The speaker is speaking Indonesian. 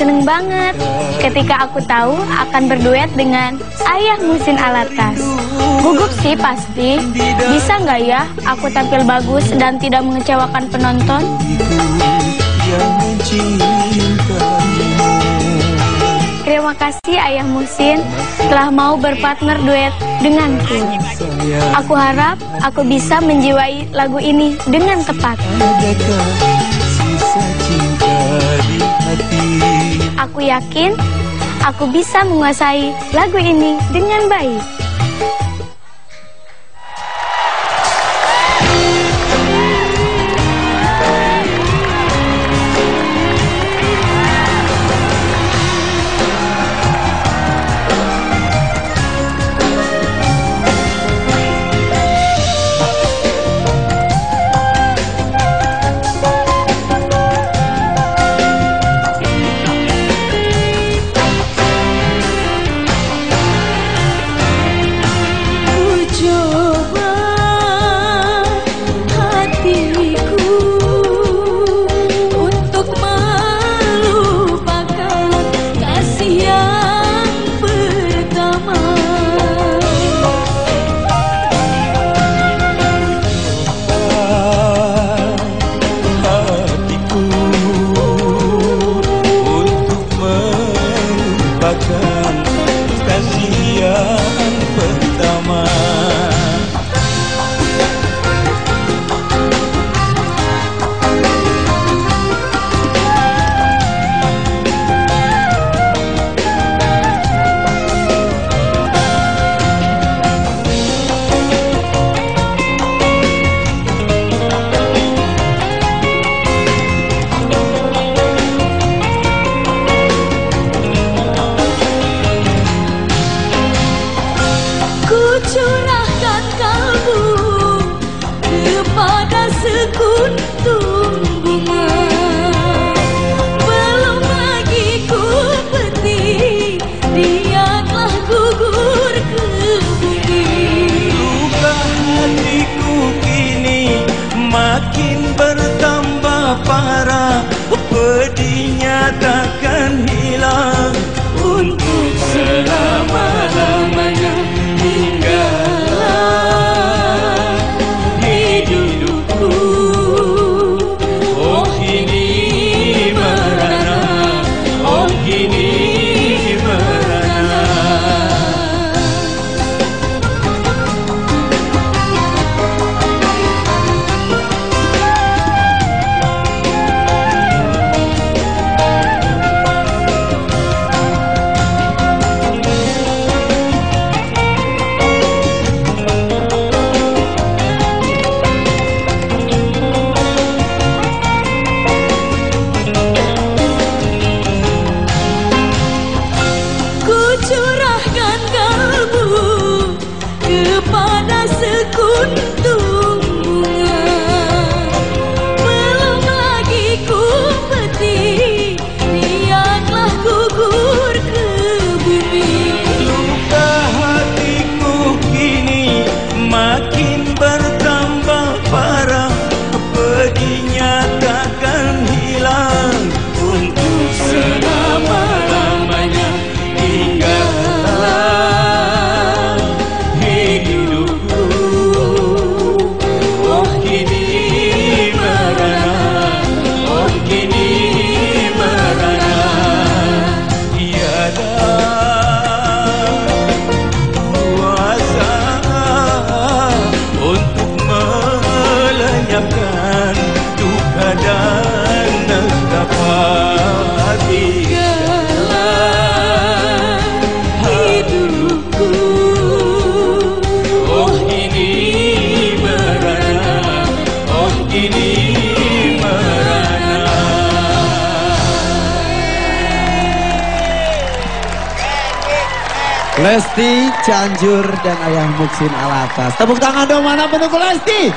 seneng banget ketika aku tahu akan berduet dengan Ayah Musin Alatas. Gugup sih pasti. Bisa nggak ya aku tampil bagus dan tidak mengecewakan penonton? Terima kasih Ayah Musin telah mau berpartner duet denganku. Aku harap aku bisa menjiwai lagu ini dengan tepat. Aku yakin aku bisa menguasai lagu ini dengan baik. 못 Lesti Cianjur dan Ayah Muksin Alatas. Tepuk tangan dong mana pendukung Lesti?